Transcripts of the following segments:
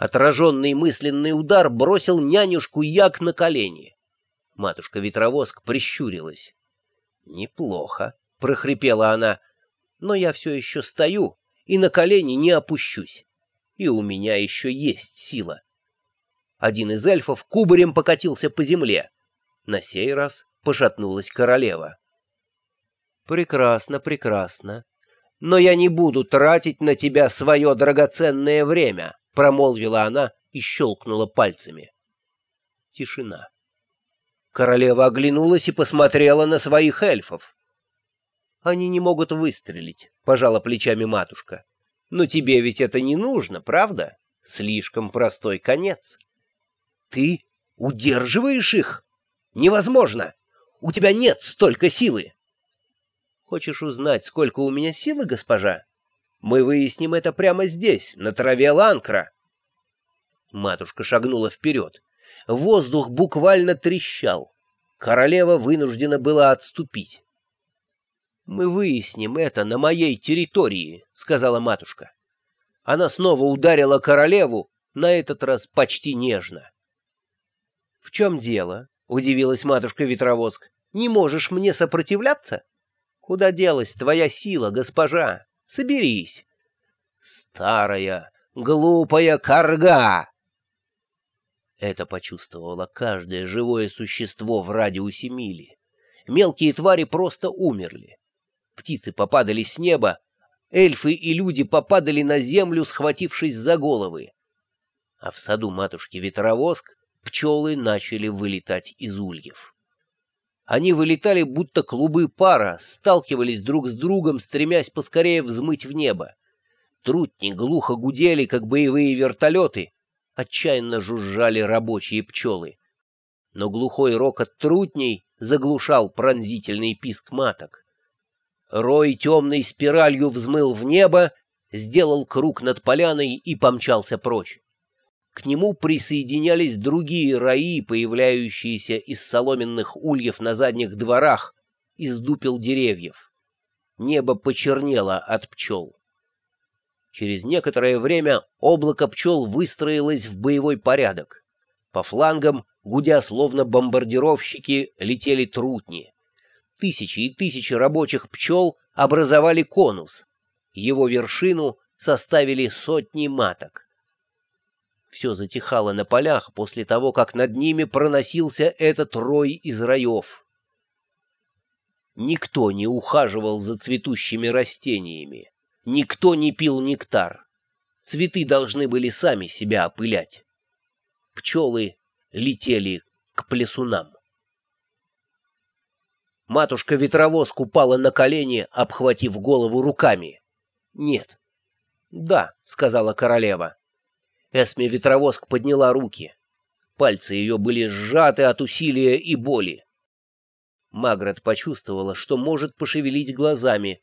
Отраженный мысленный удар бросил нянюшку Як на колени. Матушка-ветровоск прищурилась. «Неплохо», — прохрипела она, — «но я все еще стою и на колени не опущусь, и у меня еще есть сила». Один из эльфов кубарем покатился по земле. На сей раз пошатнулась королева. «Прекрасно, прекрасно. Но я не буду тратить на тебя свое драгоценное время», — промолвила она и щелкнула пальцами. Тишина. Королева оглянулась и посмотрела на своих эльфов. «Они не могут выстрелить», — пожала плечами матушка. «Но тебе ведь это не нужно, правда? Слишком простой конец». «Ты удерживаешь их? Невозможно! У тебя нет столько силы!» «Хочешь узнать, сколько у меня силы, госпожа? Мы выясним это прямо здесь, на траве ланкра». Матушка шагнула вперед. Воздух буквально трещал. Королева вынуждена была отступить. «Мы выясним это на моей территории», — сказала матушка. Она снова ударила королеву, на этот раз почти нежно. «В чем дело?» — удивилась матушка-ветровоск. «Не можешь мне сопротивляться? Куда делась твоя сила, госпожа? Соберись!» «Старая, глупая корга!» Это почувствовало каждое живое существо в радиусе мили. Мелкие твари просто умерли. Птицы попадали с неба, эльфы и люди попадали на землю, схватившись за головы. А в саду матушки-ветровоск пчелы начали вылетать из ульев. Они вылетали, будто клубы пара, сталкивались друг с другом, стремясь поскорее взмыть в небо. Трутни глухо гудели, как боевые вертолеты, отчаянно жужжали рабочие пчелы. Но глухой рокот трутней заглушал пронзительный писк маток. Рой темной спиралью взмыл в небо, сделал круг над поляной и помчался прочь. К нему присоединялись другие раи, появляющиеся из соломенных ульев на задних дворах, из дупел деревьев. Небо почернело от пчел. Через некоторое время облако пчел выстроилось в боевой порядок. По флангам, гудя словно бомбардировщики, летели трутни. Тысячи и тысячи рабочих пчел образовали конус. Его вершину составили сотни маток. Все затихало на полях после того, как над ними проносился этот рой из раев. Никто не ухаживал за цветущими растениями. Никто не пил нектар. Цветы должны были сами себя опылять. Пчелы летели к плесунам. Матушка-ветровоз купала на колени, обхватив голову руками. «Нет». «Да», — сказала королева. Эсме Ветровоск подняла руки. Пальцы ее были сжаты от усилия и боли. Маград почувствовала, что может пошевелить глазами,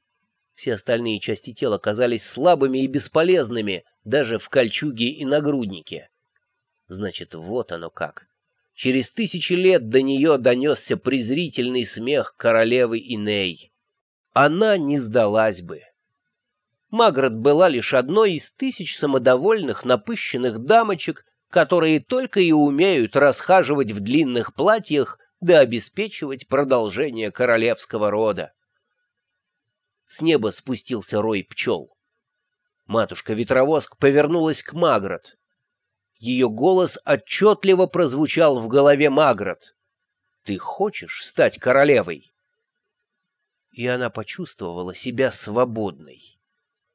все остальные части тела казались слабыми и бесполезными, даже в кольчуге и нагруднике. Значит, вот оно как. Через тысячи лет до нее донесся презрительный смех королевы Иней. Она не сдалась бы. Маград была лишь одной из тысяч самодовольных, напыщенных дамочек, которые только и умеют расхаживать в длинных платьях да обеспечивать продолжение королевского рода. С неба спустился рой пчел. Матушка-ветровоск повернулась к Магрот. Ее голос отчетливо прозвучал в голове Магрот. «Ты хочешь стать королевой?» И она почувствовала себя свободной.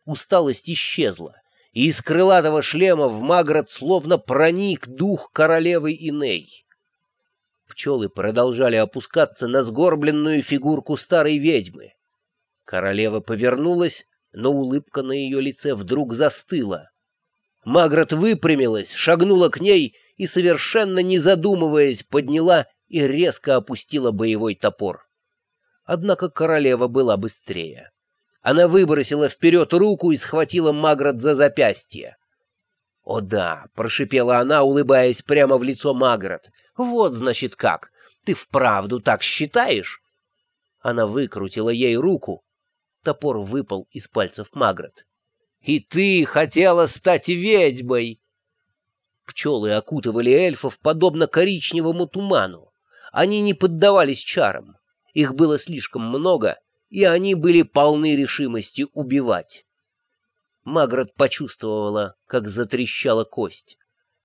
Усталость исчезла, и из крылатого шлема в Магрот словно проник дух королевы Иней. Пчелы продолжали опускаться на сгорбленную фигурку старой ведьмы. Королева повернулась, но улыбка на ее лице вдруг застыла. Магрот выпрямилась, шагнула к ней и, совершенно не задумываясь, подняла и резко опустила боевой топор. Однако королева была быстрее. Она выбросила вперед руку и схватила Магрот за запястье. «О да!» — прошипела она, улыбаясь прямо в лицо Магрот. «Вот, значит, как! Ты вправду так считаешь?» Она выкрутила ей руку, Топор выпал из пальцев Магрот. «И ты хотела стать ведьмой!» Пчелы окутывали эльфов подобно коричневому туману. Они не поддавались чарам. Их было слишком много, и они были полны решимости убивать. Маград почувствовала, как затрещала кость.